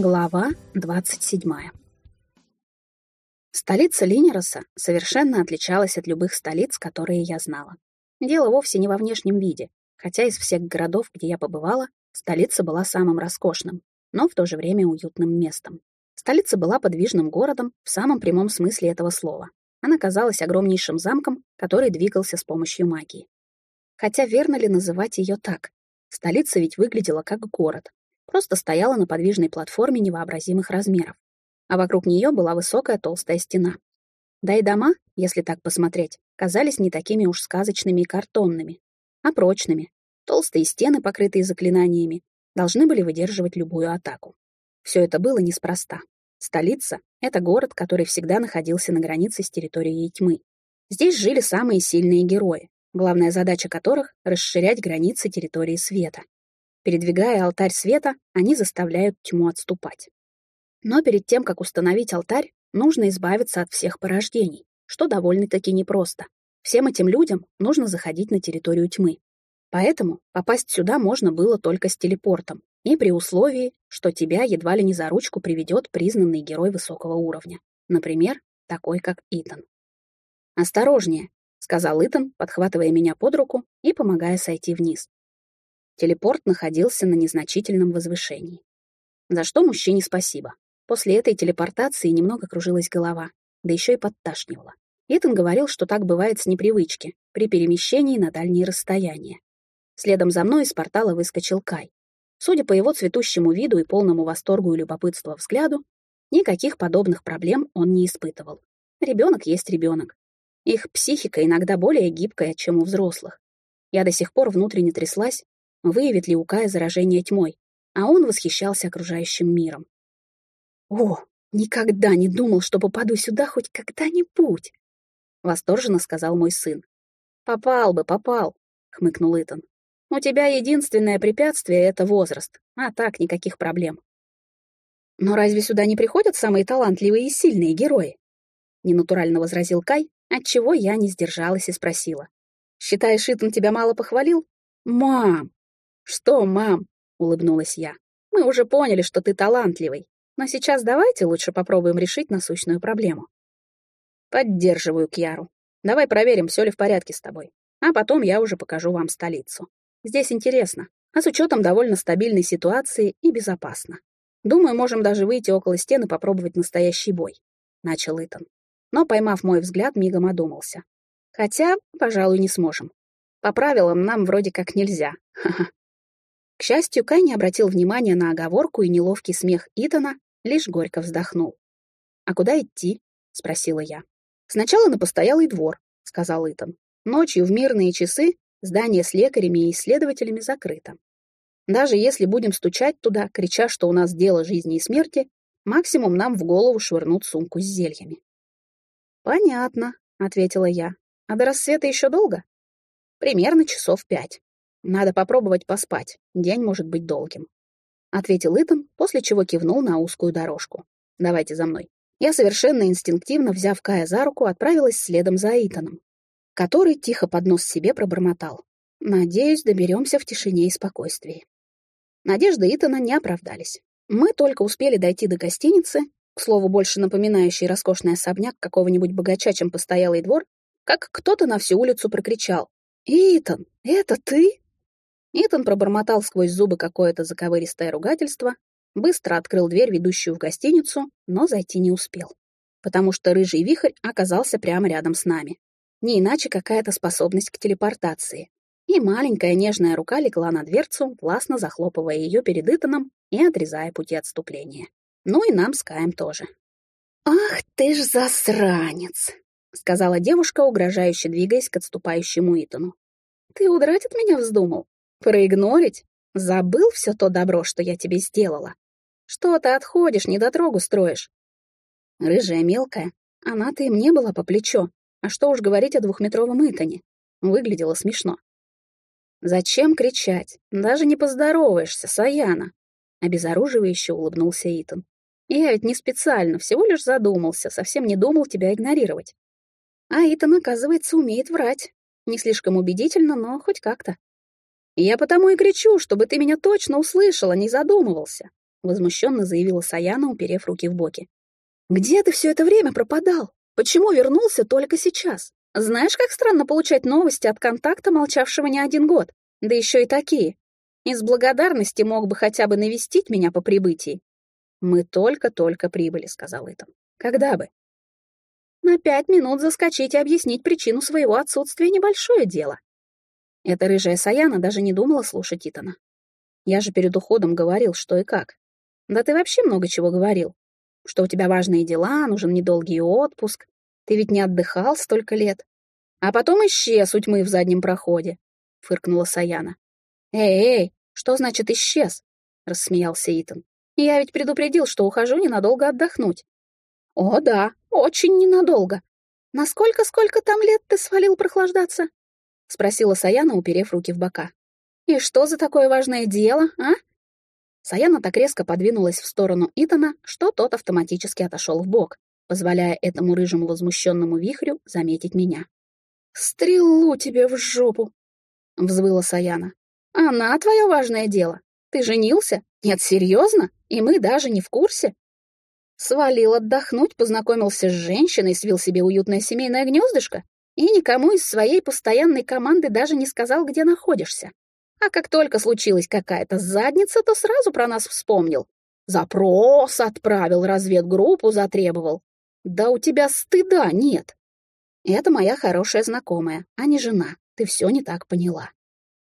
Глава 27. Столица Линероса совершенно отличалась от любых столиц, которые я знала. Дело вовсе не во внешнем виде, хотя из всех городов, где я побывала, столица была самым роскошным, но в то же время уютным местом. Столица была подвижным городом в самом прямом смысле этого слова. Она казалась огромнейшим замком, который двигался с помощью магии. Хотя верно ли называть ее так? Столица ведь выглядела как город, просто стояла на подвижной платформе невообразимых размеров, а вокруг нее была высокая толстая стена. Да и дома, если так посмотреть, казались не такими уж сказочными и картонными, а прочными. Толстые стены, покрытые заклинаниями, должны были выдерживать любую атаку. Все это было неспроста. Столица — это город, который всегда находился на границе с территорией тьмы. Здесь жили самые сильные герои, главная задача которых — расширять границы территории света. Передвигая алтарь света, они заставляют тьму отступать. Но перед тем, как установить алтарь, нужно избавиться от всех порождений, что довольно-таки непросто. Всем этим людям нужно заходить на территорию тьмы. Поэтому попасть сюда можно было только с телепортом, и при условии, что тебя едва ли не за ручку приведет признанный герой высокого уровня. Например, такой как Итан. «Осторожнее», — сказал Итан, подхватывая меня под руку и помогая сойти вниз. Телепорт находился на незначительном возвышении. За что мужчине спасибо. После этой телепортации немного кружилась голова, да еще и подташнивала. Итан говорил, что так бывает с непривычки, при перемещении на дальние расстояния. Следом за мной из портала выскочил Кай. Судя по его цветущему виду и полному восторгу и любопытству взгляду, никаких подобных проблем он не испытывал. Ребенок есть ребенок. Их психика иногда более гибкая, чем у взрослых. Я до сих пор внутренне тряслась, выявит ли у Кая заражение тьмой, а он восхищался окружающим миром. «О, никогда не думал, что попаду сюда хоть когда-нибудь!» — восторженно сказал мой сын. «Попал бы, попал!» — хмыкнул Итан. «У тебя единственное препятствие — это возраст, а так никаких проблем». «Но разве сюда не приходят самые талантливые и сильные герои?» — ненатурально возразил Кай, отчего я не сдержалась и спросила. «Считаешь, Итан тебя мало похвалил?» «Мам!» «Что, мам?» — улыбнулась я. «Мы уже поняли, что ты талантливый, но сейчас давайте лучше попробуем решить насущную проблему». «Поддерживаю Кьяру. Давай проверим, все ли в порядке с тобой. А потом я уже покажу вам столицу. Здесь интересно, а с учетом довольно стабильной ситуации и безопасно. Думаю, можем даже выйти около стены и попробовать настоящий бой», — начал Итан. Но, поймав мой взгляд, мигом одумался. Хотя, пожалуй, не сможем. По правилам нам вроде как нельзя. Ха-ха. К счастью, Кай не обратил внимания на оговорку и неловкий смех Итана, лишь горько вздохнул. «А куда идти?» — спросила я. «Сначала на постоялый двор», — сказал Итан. «Ночью в мирные часы здание с лекарями и исследователями закрыто. Даже если будем стучать туда, крича, что у нас дело жизни и смерти, максимум нам в голову швырнут сумку с зельями». «Понятно», — ответила я. «А до рассвета еще долго?» «Примерно часов пять». Надо попробовать поспать, день может быть долгим. Ответил Итан, после чего кивнул на узкую дорожку. Давайте за мной. Я совершенно инстинктивно, взяв Кая за руку, отправилась следом за Итаном, который тихо под нос себе пробормотал. Надеюсь, доберемся в тишине и спокойствии. Надежды Итана не оправдались. Мы только успели дойти до гостиницы, к слову, больше напоминающий роскошный особняк какого-нибудь богача, чем постоялый двор, как кто-то на всю улицу прокричал. «Итан, это ты?» Итан пробормотал сквозь зубы какое-то заковыристое ругательство, быстро открыл дверь, ведущую в гостиницу, но зайти не успел, потому что рыжий вихрь оказался прямо рядом с нами. Не иначе какая-то способность к телепортации. И маленькая нежная рука легла на дверцу, властно захлопывая ее перед Итаном и отрезая пути отступления. Ну и нам с Каем тоже. «Ах ты ж засранец!» — сказала девушка, угрожающе двигаясь к отступающему Итану. «Ты удрать от меня вздумал? Проигнорить? Забыл все то добро, что я тебе сделала? Что ты отходишь, недотрогу строишь? Рыжая мелкая, она-то и мне была по плечо. А что уж говорить о двухметровом Итане. Выглядело смешно. «Зачем кричать? Даже не поздороваешься, Саяна!» Обезоруживающе улыбнулся Итан. «Я ведь не специально, всего лишь задумался, совсем не думал тебя игнорировать». А Итан, оказывается, умеет врать. Не слишком убедительно, но хоть как-то. «Я потому и кричу, чтобы ты меня точно услышала, не задумывался», — возмущенно заявила Саяна, уперев руки в боки. «Где ты все это время пропадал? Почему вернулся только сейчас? Знаешь, как странно получать новости от контакта, молчавшего не один год? Да еще и такие. Из благодарности мог бы хотя бы навестить меня по прибытии». «Мы только-только прибыли», — сказал Итан. «Когда бы?» «На пять минут заскочить и объяснить причину своего отсутствия — небольшое дело». Эта рыжая Саяна даже не думала слушать Итана. Я же перед уходом говорил, что и как. Да ты вообще много чего говорил. Что у тебя важные дела, нужен недолгий отпуск. Ты ведь не отдыхал столько лет. А потом исчез у тьмы в заднем проходе, — фыркнула Саяна. «Эй, эй, что значит исчез?» — рассмеялся Итан. «Я ведь предупредил, что ухожу ненадолго отдохнуть». «О, да, очень ненадолго. Насколько сколько там лет ты свалил прохлаждаться?» — спросила Саяна, уперев руки в бока. «И что за такое важное дело, а?» Саяна так резко подвинулась в сторону Итана, что тот автоматически отошел в бок, позволяя этому рыжему возмущенному вихрю заметить меня. «Стрелу тебе в жопу!» — взвыла Саяна. «Она твое важное дело. Ты женился? Нет, серьезно? И мы даже не в курсе?» Свалил отдохнуть, познакомился с женщиной, свил себе уютное семейное гнездышко и никому из своей постоянной команды даже не сказал, где находишься. А как только случилась какая-то задница, то сразу про нас вспомнил. Запрос отправил, разведгруппу затребовал. Да у тебя стыда нет. Это моя хорошая знакомая, а не жена. Ты все не так поняла.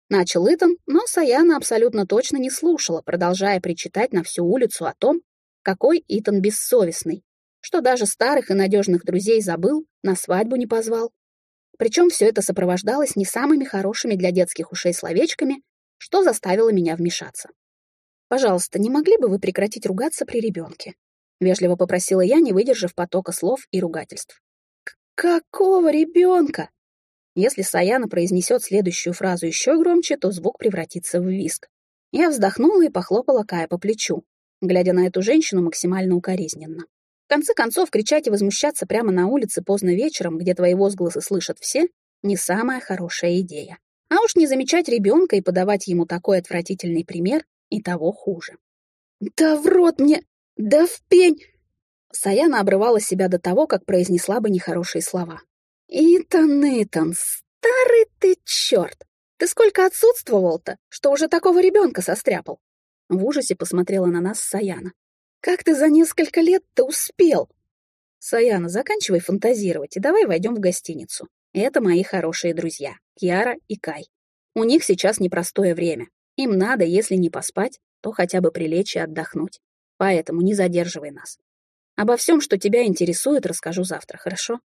Начал Итан, но Саяна абсолютно точно не слушала, продолжая причитать на всю улицу о том, какой Итан бессовестный, что даже старых и надежных друзей забыл, на свадьбу не позвал. Причем все это сопровождалось не самыми хорошими для детских ушей словечками, что заставило меня вмешаться. «Пожалуйста, не могли бы вы прекратить ругаться при ребенке?» — вежливо попросила я, не выдержав потока слов и ругательств. «Какого ребенка?» Если Саяна произнесет следующую фразу еще громче, то звук превратится в виск. Я вздохнула и похлопала Кая по плечу, глядя на эту женщину максимально укоризненно конце концов, кричать и возмущаться прямо на улице поздно вечером, где твои возгласы слышат все, не самая хорошая идея. А уж не замечать ребенка и подавать ему такой отвратительный пример и того хуже. «Да в рот мне! Да в пень!» Саяна обрывала себя до того, как произнесла бы нехорошие слова. «Итан, Итан, старый ты черт! Ты сколько отсутствовал-то, что уже такого ребенка состряпал?» В ужасе посмотрела на нас Саяна. Как ты за несколько лет-то успел? Саяна, заканчивай фантазировать и давай войдем в гостиницу. Это мои хорошие друзья, Кьяра и Кай. У них сейчас непростое время. Им надо, если не поспать, то хотя бы прилечь и отдохнуть. Поэтому не задерживай нас. Обо всем, что тебя интересует, расскажу завтра, хорошо?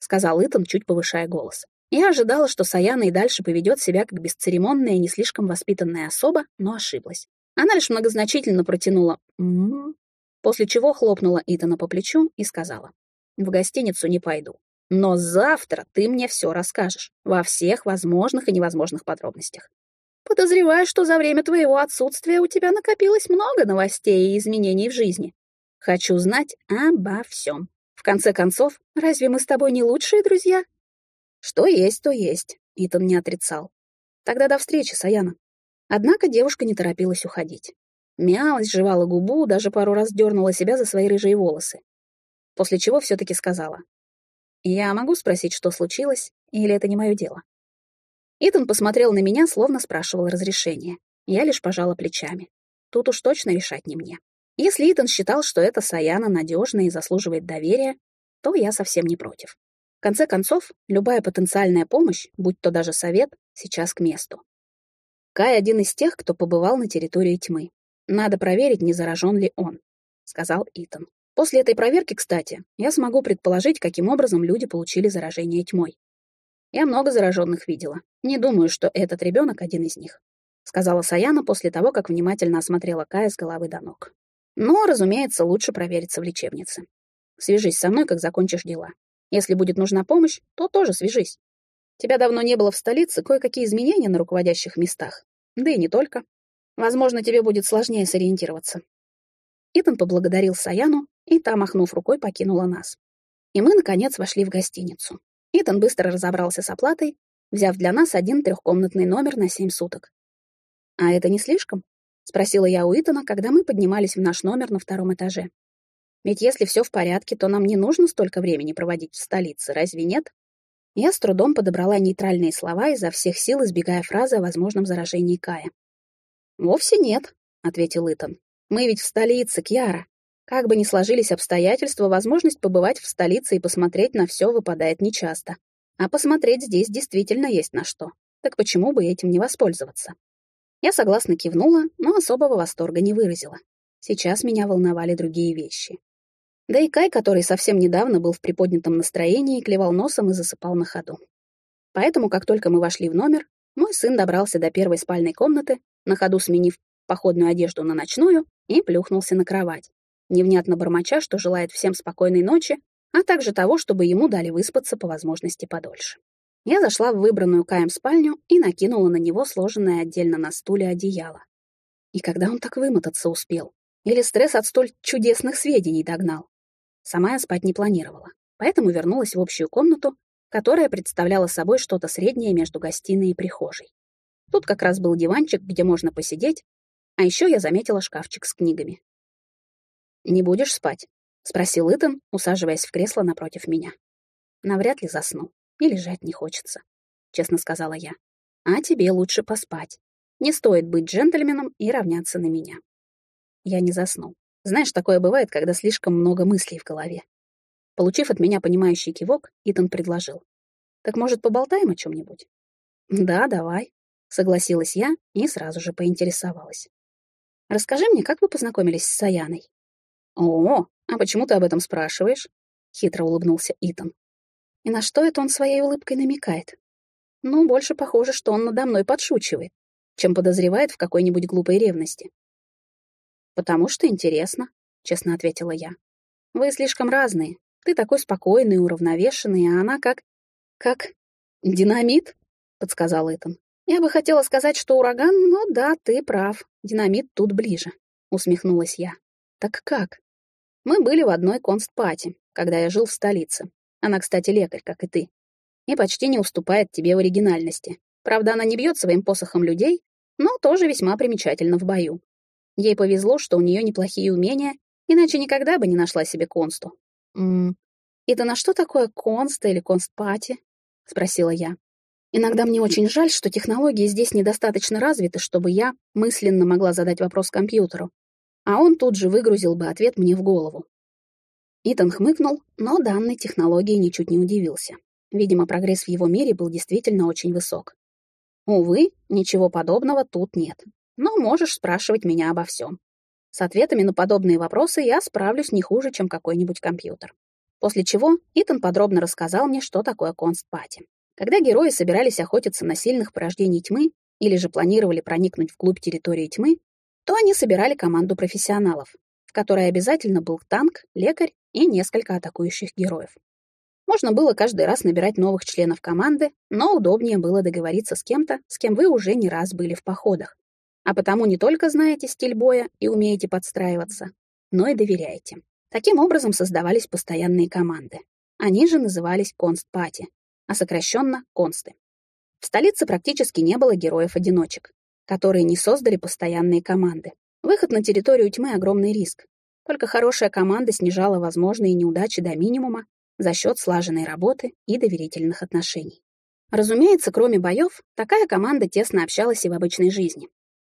Сказал Итан, чуть повышая голос. Я ожидала, что Саяна и дальше поведет себя как бесцеремонная не слишком воспитанная особа, но ошиблась. Она лишь многозначительно протянула «м -м", после чего хлопнула Итана по плечу и сказала, «В гостиницу не пойду. Но завтра ты мне все расскажешь, во всех возможных и невозможных подробностях. Подозреваю, что за время твоего отсутствия у тебя накопилось много новостей и изменений в жизни. Хочу знать обо всем. В конце концов, разве мы с тобой не лучшие друзья? Что есть, то есть, Итан не отрицал. Тогда до встречи, Саяна. Однако девушка не торопилась уходить. Мялась, жевала губу, даже пару раз дернула себя за свои рыжие волосы. После чего все-таки сказала. «Я могу спросить, что случилось, или это не мое дело?» Итан посмотрел на меня, словно спрашивал разрешения. Я лишь пожала плечами. Тут уж точно решать не мне. Если Итан считал, что эта Саяна надежна и заслуживает доверия, то я совсем не против. В конце концов, любая потенциальная помощь, будь то даже совет, сейчас к месту. Кай один из тех, кто побывал на территории тьмы. Надо проверить, не заражен ли он, сказал Итан. После этой проверки, кстати, я смогу предположить, каким образом люди получили заражение тьмой. Я много зараженных видела. Не думаю, что этот ребенок один из них, сказала Саяна после того, как внимательно осмотрела Кая с головы до ног. Но, разумеется, лучше провериться в лечебнице. Свяжись со мной, как закончишь дела. Если будет нужна помощь, то тоже свяжись. Тебя давно не было в столице, кое-какие изменения на руководящих местах. Да и не только. Возможно, тебе будет сложнее сориентироваться. Итан поблагодарил Саяну, и та, махнув рукой, покинула нас. И мы, наконец, вошли в гостиницу. Итан быстро разобрался с оплатой, взяв для нас один трехкомнатный номер на семь суток. «А это не слишком?» — спросила я у Итана, когда мы поднимались в наш номер на втором этаже. Ведь если все в порядке, то нам не нужно столько времени проводить в столице, разве нет? Я с трудом подобрала нейтральные слова, изо всех сил избегая фразы о возможном заражении Кая. «Вовсе нет», — ответил Итан. «Мы ведь в столице, Кьяра. Как бы ни сложились обстоятельства, возможность побывать в столице и посмотреть на все выпадает нечасто. А посмотреть здесь действительно есть на что. Так почему бы этим не воспользоваться? Я согласно кивнула, но особого восторга не выразила. Сейчас меня волновали другие вещи. Да и Кай, который совсем недавно был в приподнятом настроении, клевал носом и засыпал на ходу. Поэтому, как только мы вошли в номер, мой сын добрался до первой спальной комнаты, на ходу сменив походную одежду на ночную, и плюхнулся на кровать невнятно бормоча, что желает всем спокойной ночи, а также того, чтобы ему дали выспаться по возможности подольше. Я зашла в выбранную Каем спальню и накинула на него сложенное отдельно на стуле одеяло. И когда он так вымотаться успел? Или стресс от столь чудесных сведений догнал? Сама я спать не планировала, поэтому вернулась в общую комнату, которая представляла собой что-то среднее между гостиной и прихожей. Тут как раз был диванчик, где можно посидеть, а еще я заметила шкафчик с книгами. «Не будешь спать?» — спросил Итан, усаживаясь в кресло напротив меня. «Навряд ли засну. И лежать не хочется», — честно сказала я. «А тебе лучше поспать. Не стоит быть джентльменом и равняться на меня». Я не засну. Знаешь, такое бывает, когда слишком много мыслей в голове. Получив от меня понимающий кивок, Итан предложил. «Так, может, поболтаем о чем-нибудь?» «Да, давай», — согласилась я и сразу же поинтересовалась. «Расскажи мне, как вы познакомились с Саяной?» «О, а почему ты об этом спрашиваешь?» — хитро улыбнулся Итан. И на что это он своей улыбкой намекает? Ну, больше похоже, что он надо мной подшучивает, чем подозревает в какой-нибудь глупой ревности. «Потому что интересно», — честно ответила я. «Вы слишком разные. Ты такой спокойный, уравновешенный, а она как... как... динамит?» — подсказал Итан. «Я бы хотела сказать, что ураган, но да, ты прав. Динамит тут ближе», — усмехнулась я. «Так как?» Мы были в одной констпати, когда я жил в столице. Она, кстати, лекарь, как и ты. И почти не уступает тебе в оригинальности. Правда, она не бьет своим посохом людей, но тоже весьма примечательна в бою. Ей повезло, что у нее неплохие умения, иначе никогда бы не нашла себе консту. «М -м, «Это на что такое конста или констпати?» — спросила я. Иногда мне очень жаль, что технологии здесь недостаточно развиты, чтобы я мысленно могла задать вопрос компьютеру а он тут же выгрузил бы ответ мне в голову. Итан хмыкнул, но данной технологии ничуть не удивился. Видимо, прогресс в его мире был действительно очень высок. Увы, ничего подобного тут нет. Но можешь спрашивать меня обо всем. С ответами на подобные вопросы я справлюсь не хуже, чем какой-нибудь компьютер. После чего Итан подробно рассказал мне, что такое констпати. Когда герои собирались охотиться на сильных порождений тьмы или же планировали проникнуть вглубь территории тьмы, то они собирали команду профессионалов, в которой обязательно был танк, лекарь и несколько атакующих героев. Можно было каждый раз набирать новых членов команды, но удобнее было договориться с кем-то, с кем вы уже не раз были в походах. А потому не только знаете стиль боя и умеете подстраиваться, но и доверяете. Таким образом создавались постоянные команды. Они же назывались констпати, а сокращенно консты. В столице практически не было героев-одиночек, которые не создали постоянные команды. Выход на территорию тьмы — огромный риск. Только хорошая команда снижала возможные неудачи до минимума за счет слаженной работы и доверительных отношений. Разумеется, кроме боев, такая команда тесно общалась и в обычной жизни.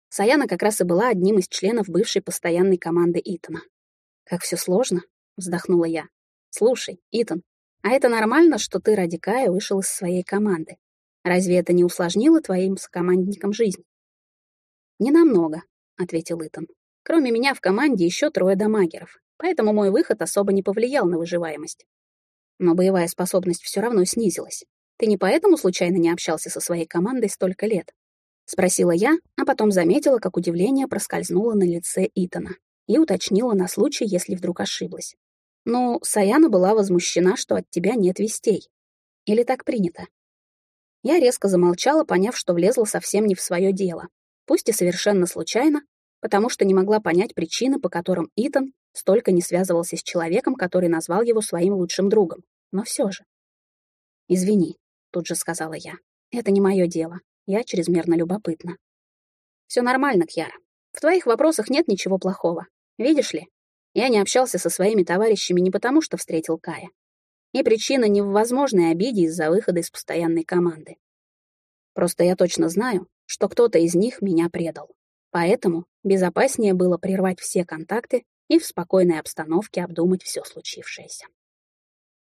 Саяна как раз и была одним из членов бывшей постоянной команды Итана. «Как все сложно», — вздохнула я. «Слушай, Итан, а это нормально, что ты ради Кая вышел из своей команды? Разве это не усложнило твоим сокомандникам жизнь?» «Не намного», — ответил Итан. «Кроме меня в команде еще трое дамагеров, поэтому мой выход особо не повлиял на выживаемость. Но боевая способность все равно снизилась. Ты не поэтому случайно не общался со своей командой столько лет?» — спросила я, а потом заметила, как удивление проскользнуло на лице Итана и уточнила на случай, если вдруг ошиблась. «Ну, Саяна была возмущена, что от тебя нет вестей. Или так принято?» Я резко замолчала, поняв, что влезла совсем не в свое дело, пусть и совершенно случайно, потому что не могла понять причины, по которым Итан столько не связывался с человеком, который назвал его своим лучшим другом. Но все же. «Извини», — тут же сказала я. «Это не мое дело. Я чрезмерно любопытна». «Все нормально, Кьяра. В твоих вопросах нет ничего плохого. Видишь ли, я не общался со своими товарищами не потому, что встретил Кая. И причина не в возможной обиде из-за выхода из постоянной команды. Просто я точно знаю, что кто-то из них меня предал. Поэтому безопаснее было прервать все контакты и в спокойной обстановке обдумать все случившееся.